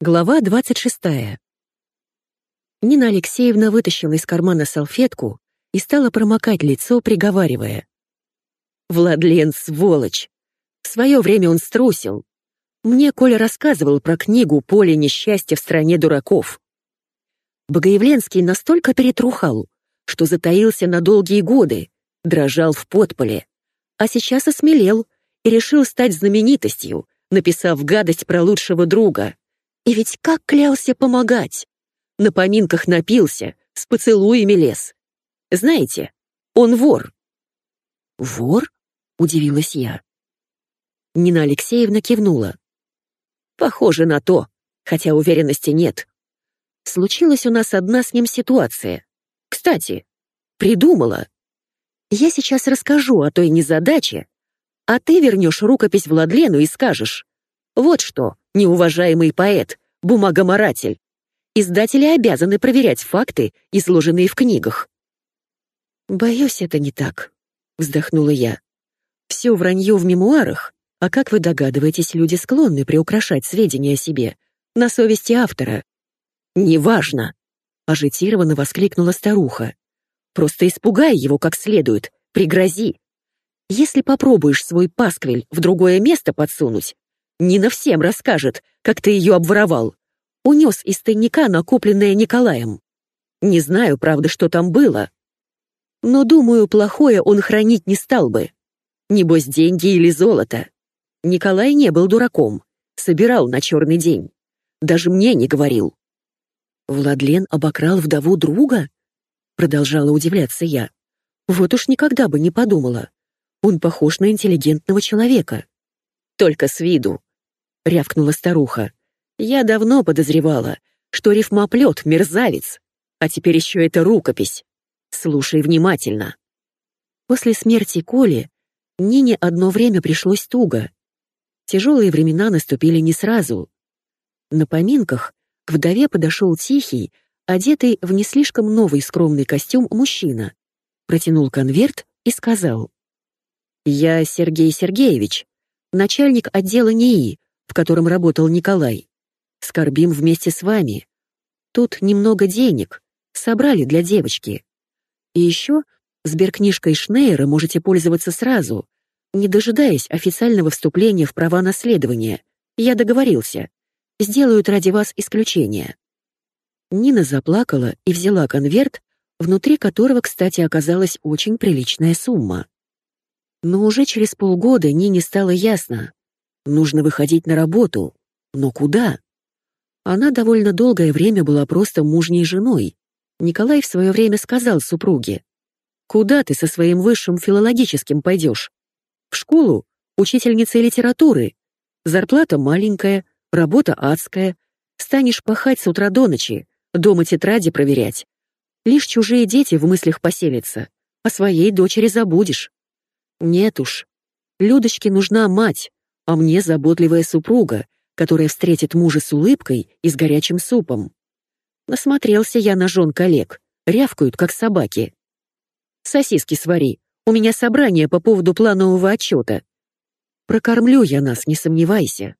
Глава 26. Нина Алексеевна вытащила из кармана салфетку и стала промокать лицо, приговаривая. «Владлен, сволочь! В свое время он струсил. Мне Коля рассказывал про книгу «Поле несчастья в стране дураков». Богоявленский настолько перетрухал, что затаился на долгие годы, дрожал в подполе, а сейчас осмелел и решил стать знаменитостью, написав гадость про лучшего друга. И ведь как клялся помогать! На поминках напился, с поцелуями лез. Знаете, он вор. «Вор?» — удивилась я. Нина Алексеевна кивнула. «Похоже на то, хотя уверенности нет. Случилась у нас одна с ним ситуация. Кстати, придумала. Я сейчас расскажу о той незадаче, а ты вернешь рукопись Владлену и скажешь. Вот что, неуважаемый поэт, бумагоморатель. Издатели обязаны проверять факты, изложенные в книгах. «Боюсь, это не так», — вздохнула я. «Все вранье в мемуарах, а как вы догадываетесь, люди склонны приукрашать сведения о себе, на совести автора». «Неважно», — ажитированно воскликнула старуха. «Просто испугай его как следует, пригрози. Если попробуешь свой пасквиль в другое место подсунуть, Нина всем расскажет, как ты ее обворовал. Унес из тайника накопленное Николаем. Не знаю, правда, что там было. Но, думаю, плохое он хранить не стал бы. Небось, деньги или золото. Николай не был дураком. Собирал на черный день. Даже мне не говорил. Владлен обокрал вдову друга? Продолжала удивляться я. Вот уж никогда бы не подумала. Он похож на интеллигентного человека. Только с виду рявкнула старуха. «Я давно подозревала, что рифмоплет — мерзавец, а теперь еще это рукопись. Слушай внимательно». После смерти Коли Нине одно время пришлось туго. Тяжелые времена наступили не сразу. На поминках к вдове подошел тихий, одетый в не слишком новый скромный костюм мужчина, протянул конверт и сказал. «Я Сергей Сергеевич, начальник отдела НИИ, в котором работал Николай. Скорбим вместе с вами. Тут немного денег. Собрали для девочки. И еще сберкнижкой Шнейера можете пользоваться сразу, не дожидаясь официального вступления в права наследования. Я договорился. Сделают ради вас исключение. Нина заплакала и взяла конверт, внутри которого, кстати, оказалась очень приличная сумма. Но уже через полгода Нине стало ясно, Нужно выходить на работу. Но куда? Она довольно долгое время была просто мужней женой. Николай в свое время сказал супруге, «Куда ты со своим высшим филологическим пойдешь? В школу? Учительницей литературы? Зарплата маленькая, работа адская. Станешь пахать с утра до ночи, дома тетради проверять. Лишь чужие дети в мыслях поселятся, а своей дочери забудешь. Нет уж. Людочке нужна мать, а мне заботливая супруга, которая встретит мужа с улыбкой и с горячим супом. Насмотрелся я на жен коллег, рявкают, как собаки. Сосиски свари, у меня собрание по поводу планового отчета. Прокормлю я нас, не сомневайся.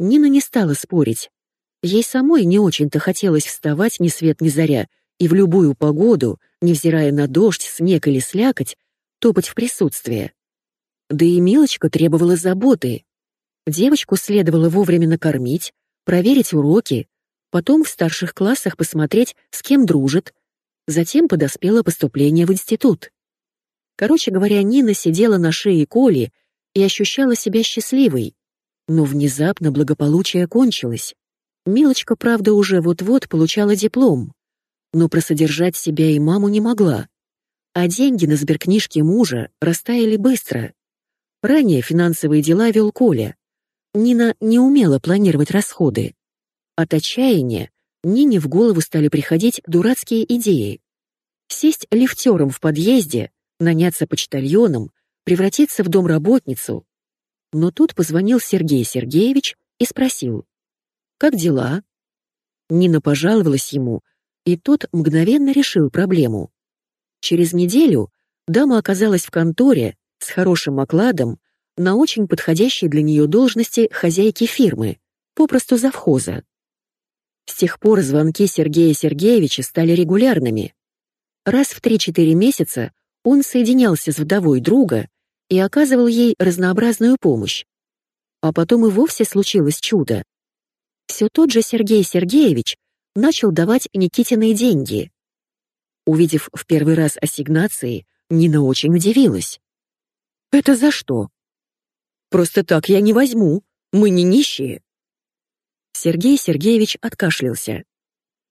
Нина не стала спорить. Ей самой не очень-то хотелось вставать ни свет ни заря и в любую погоду, невзирая на дождь, снег или слякоть, топать в присутствие. Да и Милочка требовала заботы. Девочку следовало вовремя накормить, проверить уроки, потом в старших классах посмотреть, с кем дружит. Затем подоспело поступление в институт. Короче говоря, Нина сидела на шее Коли и ощущала себя счастливой. Но внезапно благополучие кончилось. Милочка, правда, уже вот-вот получала диплом, но просодержать себя и маму не могла. А деньги на сберкнижке мужа растаяли быстро. Ранее финансовые дела вел Коля. Нина не умела планировать расходы. От отчаяния Нине в голову стали приходить дурацкие идеи. Сесть лифтером в подъезде, наняться почтальоном, превратиться в домработницу. Но тут позвонил Сергей Сергеевич и спросил, «Как дела?» Нина пожаловалась ему, и тот мгновенно решил проблему. Через неделю дама оказалась в конторе, с хорошим окладом на очень подходящей для нее должности хозяйки фирмы, попросту завхоза. С тех пор звонки Сергея Сергеевича стали регулярными. Раз в 3-4 месяца он соединялся с вдовой друга и оказывал ей разнообразную помощь. А потом и вовсе случилось чудо. Все тот же Сергей Сергеевич начал давать Никитиной деньги. Увидев в первый раз ассигнации, Нина очень удивилась. «Это за что?» «Просто так я не возьму, мы не нищие». Сергей Сергеевич откашлялся.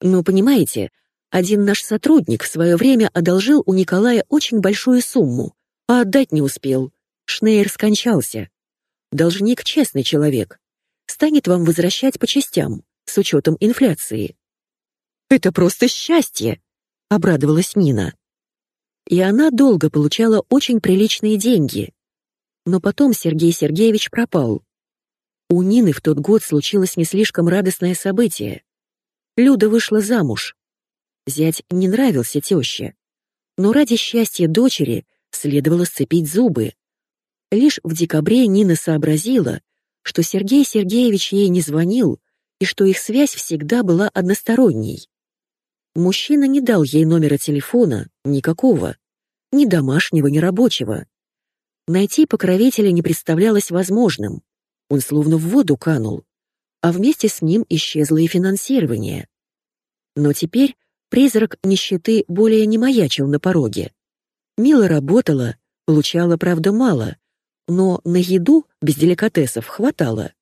«Ну, понимаете, один наш сотрудник в свое время одолжил у Николая очень большую сумму, а отдать не успел. Шнейер скончался. Должник честный человек. Станет вам возвращать по частям, с учетом инфляции. «Это просто счастье!» — обрадовалась Нина. И она долго получала очень приличные деньги. Но потом Сергей Сергеевич пропал. У Нины в тот год случилось не слишком радостное событие. Люда вышла замуж. Зять не нравился теще. Но ради счастья дочери следовало сцепить зубы. Лишь в декабре Нина сообразила, что Сергей Сергеевич ей не звонил и что их связь всегда была односторонней. Мужчина не дал ей номера телефона, никакого, ни домашнего, ни рабочего. Найти покровителя не представлялось возможным. Он словно в воду канул, а вместе с ним исчезло и финансирование. Но теперь призрак нищеты более не маячил на пороге. Мила работала, получала, правда, мало, но на еду без деликатесов хватало.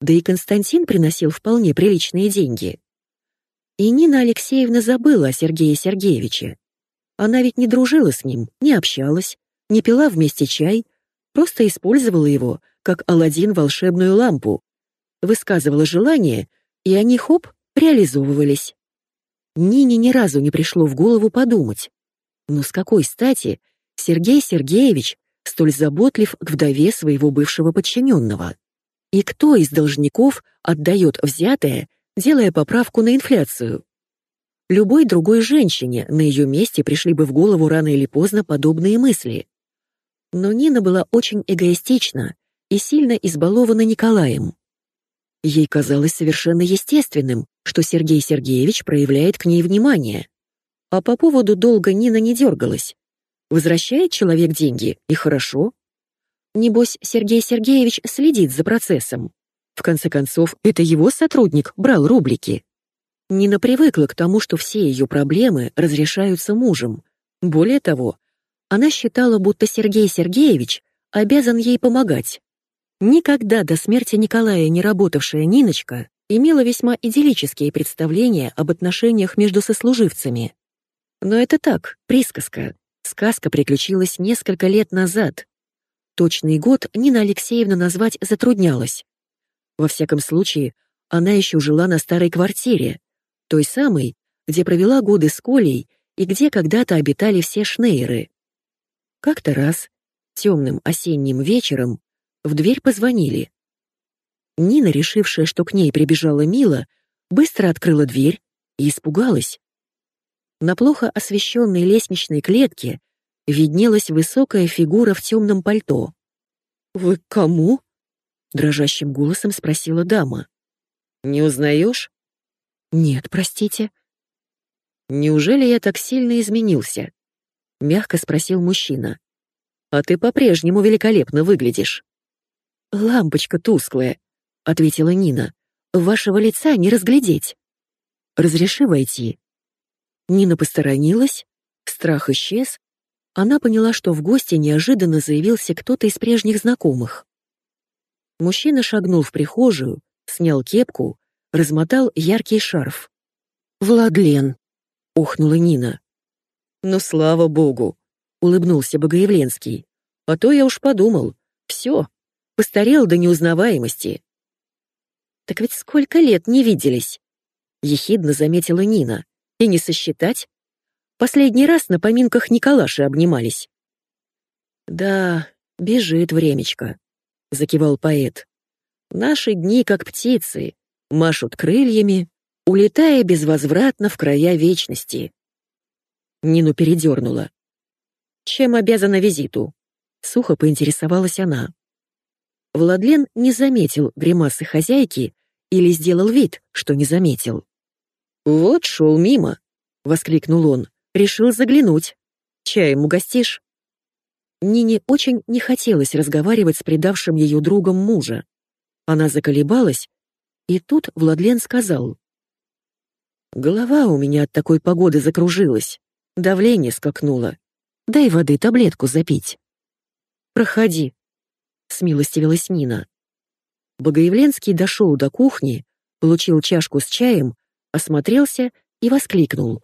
Да и Константин приносил вполне приличные деньги. И Нина Алексеевна забыла о Сергее Сергеевиче. Она ведь не дружила с ним, не общалась, не пила вместе чай, просто использовала его, как Аладдин волшебную лампу, высказывала желания, и они, хоп, реализовывались. Нине ни разу не пришло в голову подумать, но с какой стати Сергей Сергеевич столь заботлив к вдове своего бывшего подчиненного? И кто из должников отдает взятое, делая поправку на инфляцию? Любой другой женщине на ее месте пришли бы в голову рано или поздно подобные мысли. Но Нина была очень эгоистична и сильно избалована Николаем. Ей казалось совершенно естественным, что Сергей Сергеевич проявляет к ней внимание. А по поводу долга Нина не дергалась. Возвращает человек деньги, и хорошо. Небось, Сергей Сергеевич следит за процессом. В конце концов, это его сотрудник брал рублики. Нина привыкла к тому, что все ее проблемы разрешаются мужем. Более того, она считала, будто Сергей Сергеевич обязан ей помогать. Никогда до смерти Николая не работавшая Ниночка имела весьма идиллические представления об отношениях между сослуживцами. Но это так, присказка. Сказка приключилась несколько лет назад. Точный год Нина Алексеевна назвать затруднялась. Во всяком случае, она еще жила на старой квартире, той самой, где провела годы с Колей и где когда-то обитали все шнейры. Как-то раз, темным осенним вечером, в дверь позвонили. Нина, решившая, что к ней прибежала Мила, быстро открыла дверь и испугалась. На плохо освещенной лестничной клетке виднелась высокая фигура в темном пальто. «Вы к кому?» — дрожащим голосом спросила дама. «Не узнаешь?» «Нет, простите». «Неужели я так сильно изменился?» — мягко спросил мужчина. «А ты по-прежнему великолепно выглядишь». «Лампочка тусклая», — ответила Нина. «Вашего лица не разглядеть». «Разреши войти». Нина посторонилась, страх исчез, она поняла, что в гости неожиданно заявился кто-то из прежних знакомых. Мужчина шагнул в прихожую, снял кепку, размотал яркий шарф. «Владлен!» — ухнула Нина. «Ну, слава богу!» — улыбнулся Богоявленский. «А то я уж подумал. Все, постарел до неузнаваемости». «Так ведь сколько лет не виделись?» — ехидно заметила Нина. «И не сосчитать? Последний раз на поминках Николаши обнимались». «Да, бежит времечко», — закивал поэт. «Наши дни как птицы, машут крыльями, улетая безвозвратно в края вечности. Нину передернула. «Чем обязана визиту?» Сухо поинтересовалась она. Владлен не заметил гримасы хозяйки или сделал вид, что не заметил. «Вот шел мимо», — воскликнул он. «Решил заглянуть. Чаем угостишь?» Нине очень не хотелось разговаривать с предавшим ее другом мужа. Она заколебалась, и тут Владлен сказал. «Голова у меня от такой погоды закружилась, давление скакнуло. Дай воды таблетку запить». «Проходи», — смилостивилась Нина. Богоявленский дошел до кухни, получил чашку с чаем, осмотрелся и воскликнул.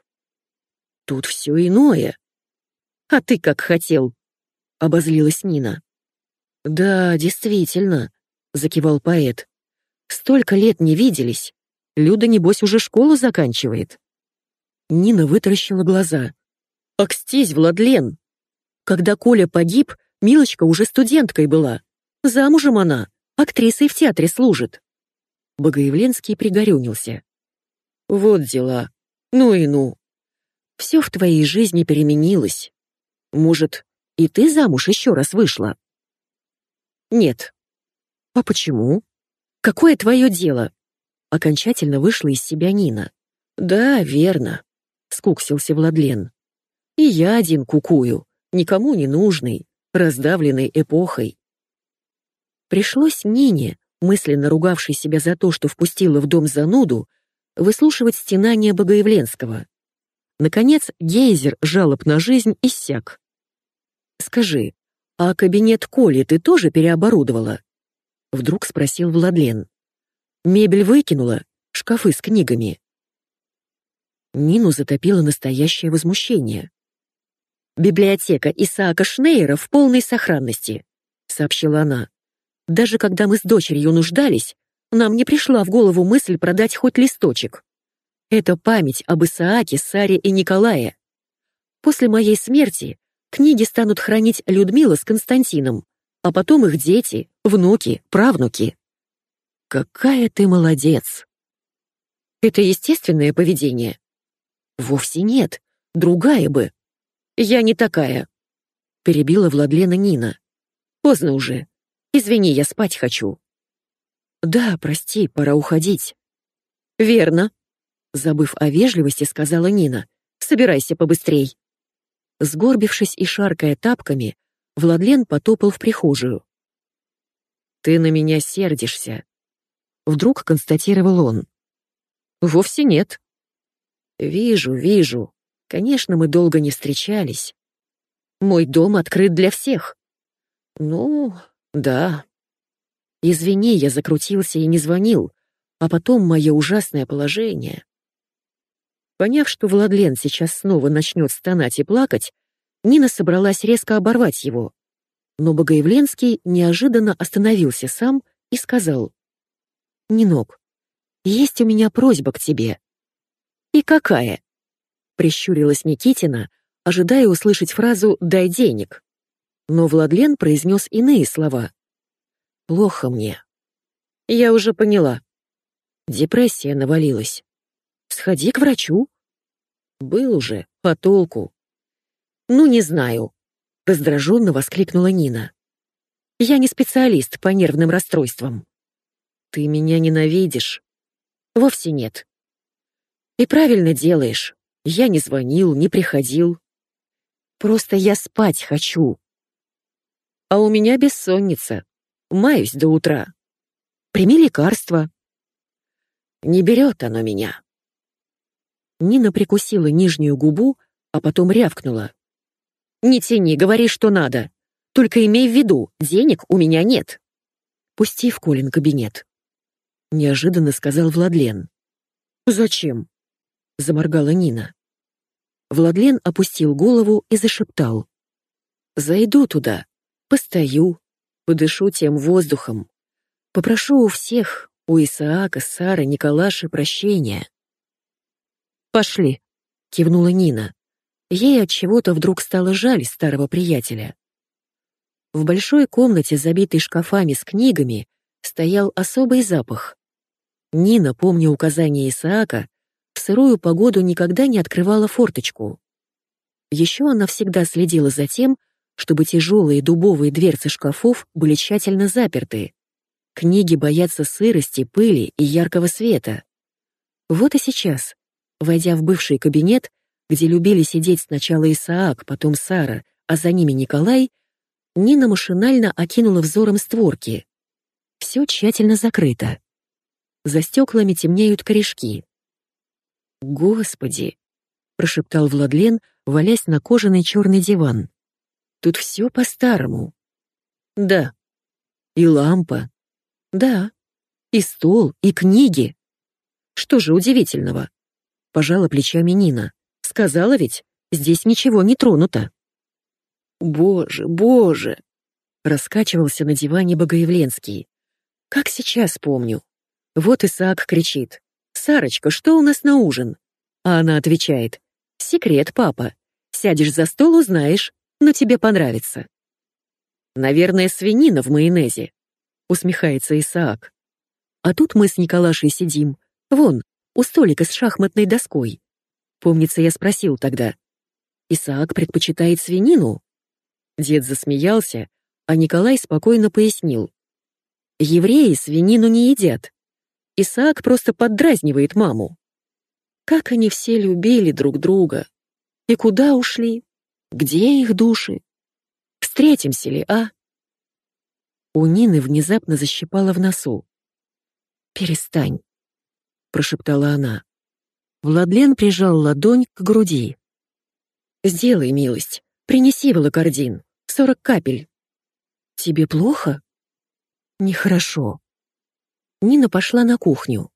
«Тут все иное». «А ты как хотел», — обозлилась Нина. «Да, действительно», — закивал поэт. «Столько лет не виделись. Люда, небось, уже школу заканчивает». Нина вытаращила глаза. «Акстись, Владлен! Когда Коля погиб, Милочка уже студенткой была. Замужем она, актрисой в театре служит». Богоявленский пригорюнился. «Вот дела. Ну и ну. Все в твоей жизни переменилось. Может, и ты замуж еще раз вышла? Нет. А почему? Какое твое дело? Окончательно вышла из себя Нина. Да, верно. Скуксился Владлен. И я один кукую, никому не нужный, раздавленный эпохой. Пришлось Нине, мысленно ругавшей себя за то, что впустила в дом зануду, выслушивать стенания Богоявленского. Наконец, гейзер жалоб на жизнь иссяк. «Скажи, а кабинет Коли ты тоже переоборудовала?» Вдруг спросил Владлен. «Мебель выкинула, шкафы с книгами». Нину затопило настоящее возмущение. «Библиотека Исаака Шнейера в полной сохранности», — сообщила она. «Даже когда мы с дочерью нуждались, нам не пришла в голову мысль продать хоть листочек. Это память об Исааке, Саре и Николае. После моей смерти Книги станут хранить Людмила с Константином, а потом их дети, внуки, правнуки. Какая ты молодец! Это естественное поведение? Вовсе нет, другая бы. Я не такая. Перебила Владлена Нина. Поздно уже. Извини, я спать хочу. Да, прости, пора уходить. Верно. Забыв о вежливости, сказала Нина. Собирайся побыстрей. Сгорбившись и шаркая тапками, Владлен потопал в прихожую. «Ты на меня сердишься», — вдруг констатировал он. «Вовсе нет». «Вижу, вижу. Конечно, мы долго не встречались. Мой дом открыт для всех». «Ну, да». «Извини, я закрутился и не звонил, а потом мое ужасное положение. Поняв, что Владлен сейчас снова начнет стонать и плакать, Нина собралась резко оборвать его. Но Богоявленский неожиданно остановился сам и сказал. «Нинок, есть у меня просьба к тебе». «И какая?» Прищурилась Никитина, ожидая услышать фразу «дай денег». Но Владлен произнес иные слова. «Плохо мне». «Я уже поняла». Депрессия навалилась. Сходи к врачу. Был уже, по толку. Ну, не знаю, раздраженно воскликнула Нина. Я не специалист по нервным расстройствам. Ты меня ненавидишь. Вовсе нет. И правильно делаешь. Я не звонил, не приходил. Просто я спать хочу. А у меня бессонница. Маюсь до утра. Прими лекарство. Не берет оно меня. Нина прикусила нижнюю губу, а потом рявкнула. «Не тяни, говори, что надо. Только имей в виду, денег у меня нет». «Пусти в Колин кабинет», — неожиданно сказал Владлен. «Зачем?» — заморгала Нина. Владлен опустил голову и зашептал. «Зайду туда, постою, подышу тем воздухом. Попрошу у всех, у Исаака, Сары, Николаши прощения. «Пошли», — кивнула Нина. Ей от чего-то вдруг стало жаль старого приятеля. В большой комнате, забитой шкафами с книгами, стоял особый запах. Нина, помня указания Исаака, в сырую погоду никогда не открывала форточку. Еще она всегда следила за тем, чтобы тяжелые дубовые дверцы шкафов были тщательно заперты. Книги боятся сырости, пыли и яркого света. Вот и сейчас Войдя в бывший кабинет, где любили сидеть сначала Исаак, потом Сара, а за ними Николай, Нина машинально окинула взором створки. Все тщательно закрыто. За стеклами темнеют корешки. «Господи!» — прошептал Владлен, валясь на кожаный черный диван. «Тут все по-старому». «Да». «И лампа». «Да». «И стол, и книги». «Что же удивительного?» — пожала плечами Нина. «Сказала ведь, здесь ничего не тронуто». «Боже, боже!» — раскачивался на диване Богоявленский. «Как сейчас помню. Вот Исаак кричит. «Сарочка, что у нас на ужин?» А она отвечает. «Секрет, папа. Сядешь за стол, узнаешь, но тебе понравится». «Наверное, свинина в майонезе», — усмехается Исаак. А тут мы с Николашей сидим. Вон, у столика с шахматной доской. Помнится, я спросил тогда. «Исаак предпочитает свинину?» Дед засмеялся, а Николай спокойно пояснил. «Евреи свинину не едят. Исаак просто поддразнивает маму. Как они все любили друг друга. И куда ушли? Где их души? Встретимся ли, а? У Нины внезапно защипала в носу. «Перестань», — прошептала она. Владлен прижал ладонь к груди. «Сделай милость, принеси волокордин, сорок капель». «Тебе плохо?» «Нехорошо», Нина пошла на кухню.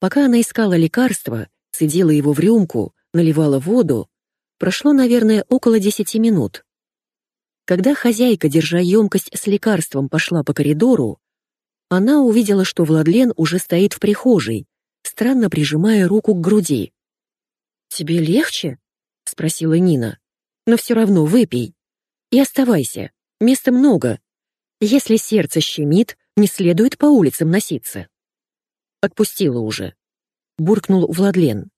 Пока она искала лекарство, цедила его в рюмку, наливала воду, прошло, наверное, около десяти минут. Когда хозяйка, держа емкость с лекарством, пошла по коридору, она увидела, что Владлен уже стоит в прихожей, странно прижимая руку к груди. «Тебе легче?» — спросила Нина. «Но все равно выпей. И оставайся, места много. Если сердце щемит, не следует по улицам носиться. Отпустила уже. Буркнул Владлен.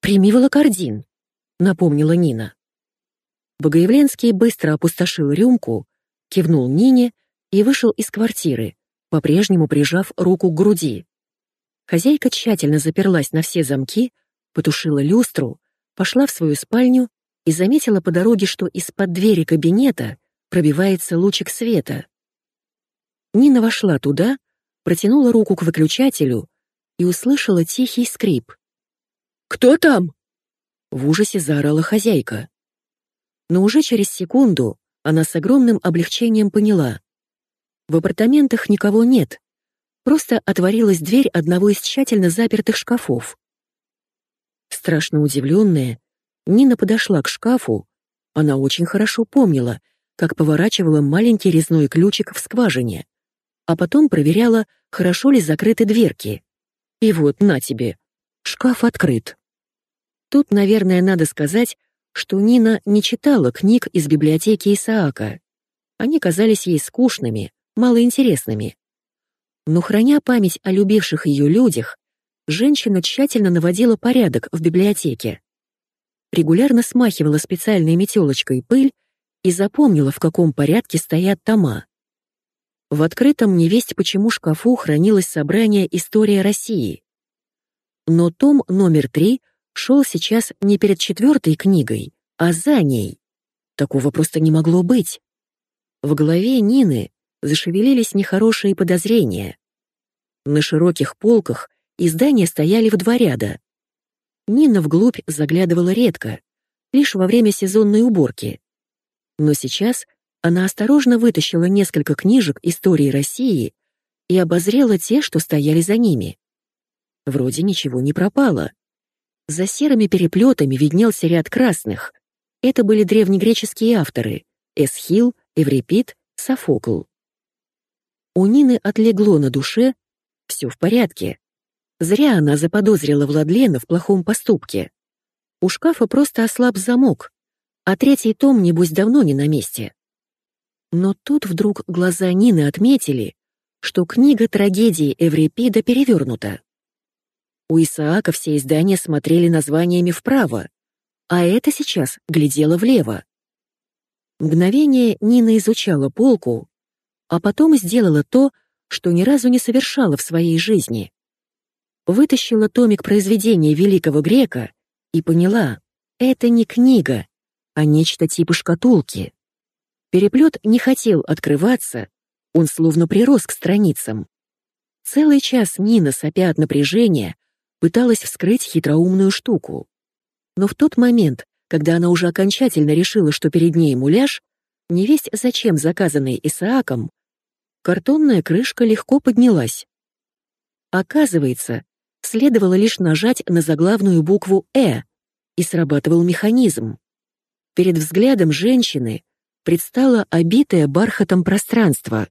«Прими волокордин», — напомнила Нина. Богоявленский быстро опустошил рюмку, кивнул Нине и вышел из квартиры, по-прежнему прижав руку к груди. Хозяйка тщательно заперлась на все замки, потушила люстру, пошла в свою спальню и заметила по дороге, что из-под двери кабинета пробивается лучик света. Нина вошла туда, протянула руку к выключателю и услышала тихий скрип. «Кто там?» В ужасе заорала хозяйка. Но уже через секунду она с огромным облегчением поняла. В апартаментах никого нет, просто отворилась дверь одного из тщательно запертых шкафов. Страшно удивленная, Нина подошла к шкафу, она очень хорошо помнила, как поворачивала маленький резной ключик в скважине а потом проверяла, хорошо ли закрыты дверки. И вот, на тебе, шкаф открыт. Тут, наверное, надо сказать, что Нина не читала книг из библиотеки Исаака. Они казались ей скучными, малоинтересными. Но храня память о любивших ее людях, женщина тщательно наводила порядок в библиотеке. Регулярно смахивала специальной метелочкой пыль и запомнила, в каком порядке стоят тома. В открытом невесть почему шкафу хранилось собрание «История России». Но том номер три шел сейчас не перед четвертой книгой, а за ней. Такого просто не могло быть. В голове Нины зашевелились нехорошие подозрения. На широких полках издания стояли в два ряда. Нина вглубь заглядывала редко, лишь во время сезонной уборки. Но сейчас она осторожно вытащила несколько книжек истории России и обозрела те, что стояли за ними. Вроде ничего не пропало. За серыми переплетами виднелся ряд красных. Это были древнегреческие авторы — Эсхил, Эврипид, Софокл. У Нины отлегло на душе, все в порядке. Зря она заподозрила Владлена в плохом поступке. У шкафа просто ослаб замок, а третий том, небось, давно не на месте. Но тут вдруг глаза Нины отметили, что книга трагедии Эврипида перевернута. У Исаака все издания смотрели названиями вправо, а это сейчас глядело влево. Мгновение Нина изучала полку, а потом сделала то, что ни разу не совершала в своей жизни. вытащила томик произведения великого грека и поняла, это не книга, а нечто типа шкатулки. Переплет не хотел открываться, он словно прирос к страницам. Целый час Нина, сопя от напряжения, пыталась вскрыть хитроумную штуку. Но в тот момент, когда она уже окончательно решила, что перед ней муляж, невесть зачем заказанный Исааком, картонная крышка легко поднялась. Оказывается, следовало лишь нажать на заглавную букву «Э», и срабатывал механизм. Перед взглядом женщины предстало обитое бархатом пространство.